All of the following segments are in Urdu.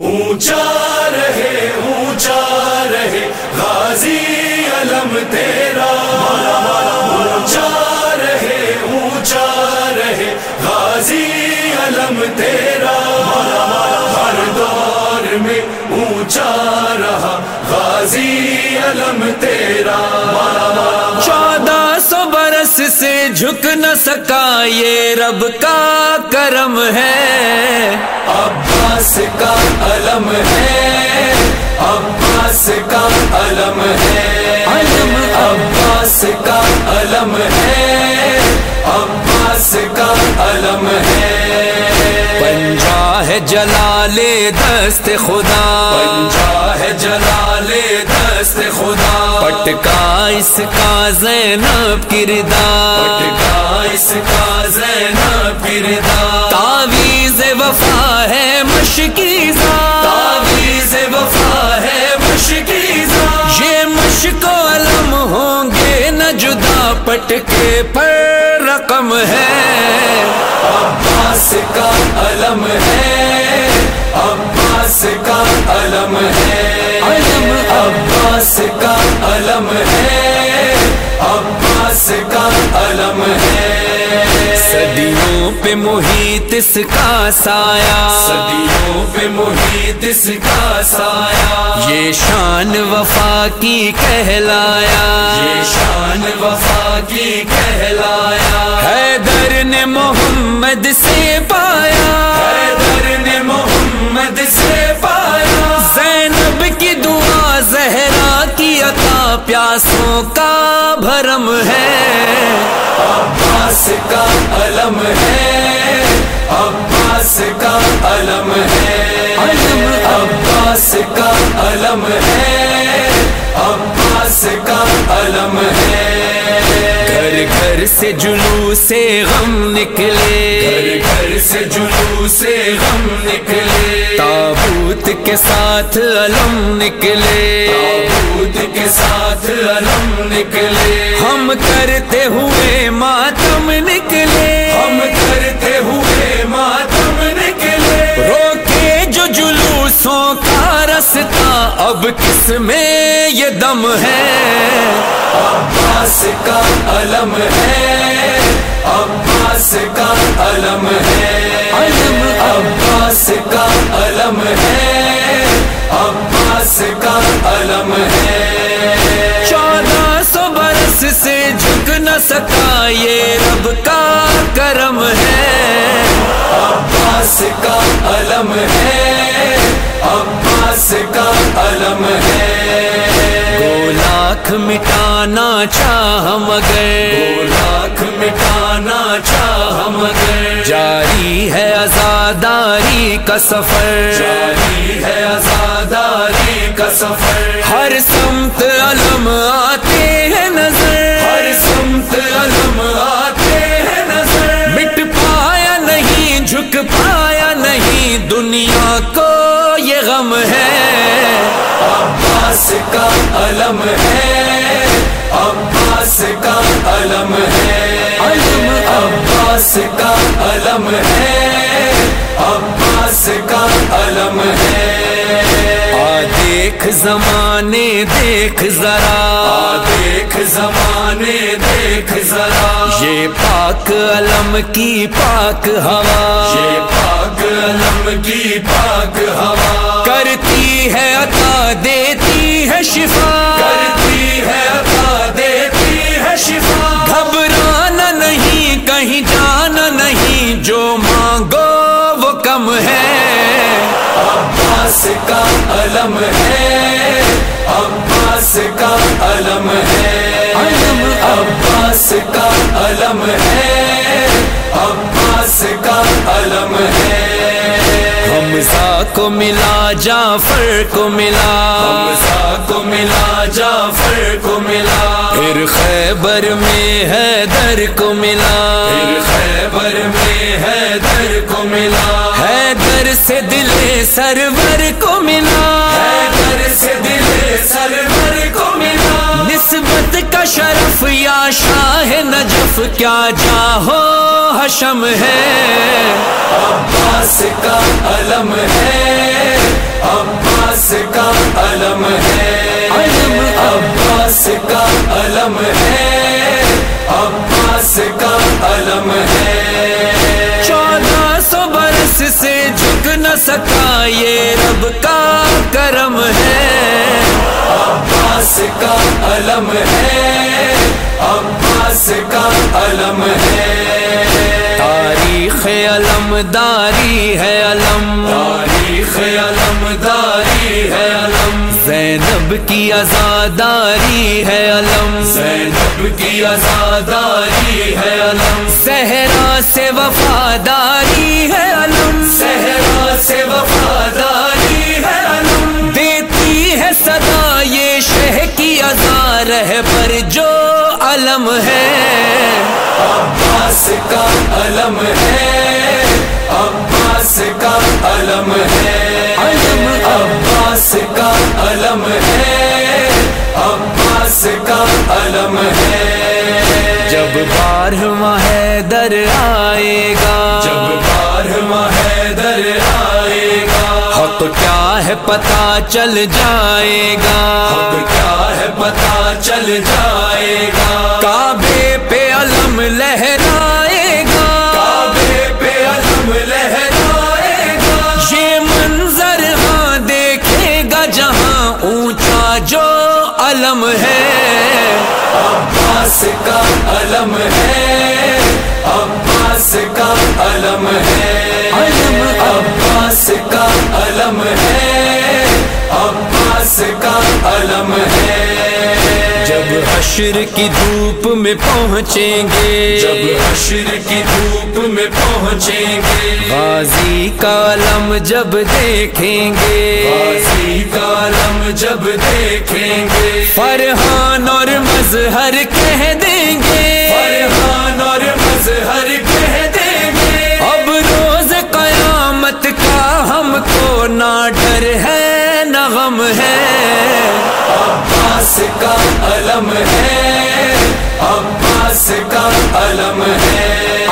اونچا رہے اونچا رہے غازی علم تیرا سے جھک نہ سکا یہ رب کا کرم ہے۔ عباس کا علم ہے۔ عباس کا علم ہے۔ علم عباس کا علم ہے۔ عباس کا علم ہے۔ پنجا ہے جلال دست خدا۔ پنجا ہے جلال دست خدا. پٹکا اس کا زینب کردار. پٹکا اس کا زینب کردار. تعویذ وفا ہے مشکیزہ تعویذ وفا ہے مشکیزہ یہ مشک و علم ہوں گے نہ جدا پٹکے پر رقم ہے. عباس کا علم ہے عباس کا علم ہے. عباس کا علم ہے، عباس کا علم ہے۔ صدیوں پہ محیط اس کا سایہ۔ صدیوں پہ محیط اس کا سایہ۔ یہ شان وفا کی کہلایا۔ یہ شان وفا کی کہلایا۔ حیدر نے محمد سے پایا۔ عطا پیاسوں کا بھرم ہے۔ عباس کا علم ہے۔ عباس کا علم ہے۔ عباس کا علم ہے۔ عباس کا علم ہے۔ گھر گھر سے جلوس سے غم نکلے۔ گھر گھر سے جلوس سے غم نکلے۔ کے ساتھ علم نکلے۔ تابوت کے ساتھ علم نکلے۔ ہم کرتے ہوئے ماتم نکلے۔ ہم کرتے ہوئے ماتم نکلے۔ روکے جو جلوسوں کا رستا اب کس میں یہ دم ہے؟ عباس کا علم ہے، عباس کا علم ہے۔ علم عباس کا علم ہے، عباس کا علم ہے۔ چودہ سو برس سے جھک نہ سکا یہ رب کا کرم ہے۔ عباس کا علم ہے، عباس کا علم ہے۔ دو لاکھ مٹانا چاہ مگر۔ لاکھ مٹانا چاہ مگر۔ جاری ہے آزاداری کا سفر۔ جاری ہے آزاداری کا سفر۔ ہر سمت علم آتے ہیں نظر۔ ہر سمت علم آتے عباس کا علم ہے، عباس کا علم ہے۔ علم عباس کا علم ہے، عباس کا علم ہے۔ آ دیکھ زمانے، دیکھ ذرا۔ دیکھ زمانے، دیکھ ذرا۔ یہ پاک علم کی پاک ہوا۔ یہ پاک علم کی پاک ہوا۔ کرتی ہے عطا، دیتی ہے شفا۔ کرتی ہے عطا دیتی ہے شفا۔ گھبرانا نہیں کہیں جانا نہیں جو مانگو وہ کم ہے۔ عباس کا علم ہے عباس کا علم ہے۔ علم۔ عباس کا علم ہے عباس کا علم ہے۔ کو ملا جعفر کو ملا۔ کو ملا جعفر کو ملا۔ پھر خیبر میں حیدر کو ملا۔ پھر خیبر میں حیدر کو ملا۔ حیدر سے دل سرور کو ملا۔ حیدر سے دل سرور کو ملا۔ نسبت کا شرف یا شاہ نجف کیا جاہو حشم ہے، عباس کا علم ہے، عباس کا علم ہے، عباس کا علم ہے، عباس کا علم ہے۔ چودہ سو برس سے جھک نہ سکا یہ رب کا کرم ہے۔ عباس کا علم ہے، عباس کا علم ہے علم داری ہے علم۔ تاریخ علم داری ہے علم۔ زینب کی آزاداری ہے علم۔ زینب کی آزاداری ہے علم۔ صحرا سے وفاداری ہے علم۔ صحرا سے وفاداری ہے علم۔ دیتی ہے صدا یہ شہ کی ازار ہے پر جو علم ہے۔ عباس کا علم ہے۔ عباس کا علم ہے۔ عباس کا علم ہے۔ عباس کا علم ہے۔ جب بارہواں ہے در آئے گا۔ جب بارہواں حیدر آئے گا۔ حق کیا ہے پتا چل جائے گا۔ حق کیا ہے پتا چل جائے گا۔ کعبے پہ علم لہرائے علم ہے۔ عباس کا علم ہے۔ عباس کا علم ہے۔ علم عباس کا علم ہے۔ عباس کا علم ہے۔ حشر کی دھوپ میں پہنچیں گے۔ جب حشر کی دھوپ میں پہنچیں گے۔ غازی کا علم جب دیکھیں گے۔ غازی کا علم جب دیکھیں گے۔ فرحان اور مظہر کہہ دیں گے۔ فرحان اور عباس کا علم ہے، عباس کا علم ہے۔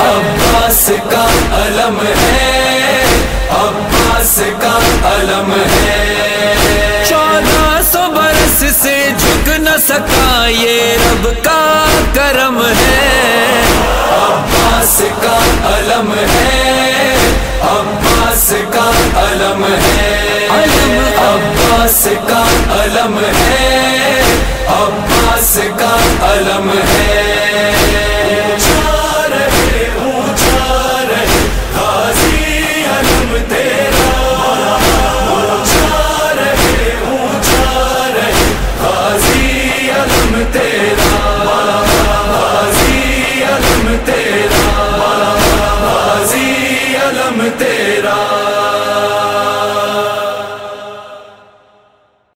عباس کا علم ہے، عباس کا علم ہے۔ چودہ سو برس سے جھک نہ سکا یہ رب کا کرم ہے۔ عباس کا علم ہے، عباس کا علم ہے۔ علم عباس کا علم ہے۔ عباس کا علم ہے۔